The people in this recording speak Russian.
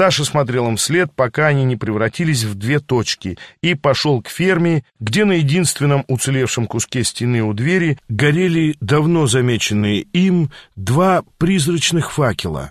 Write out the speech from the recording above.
Саша смотрел им вслед, пока они не превратились в две точки, и пошел к ферме, где на единственном уцелевшем куске стены у двери горели давно замеченные им два призрачных факела.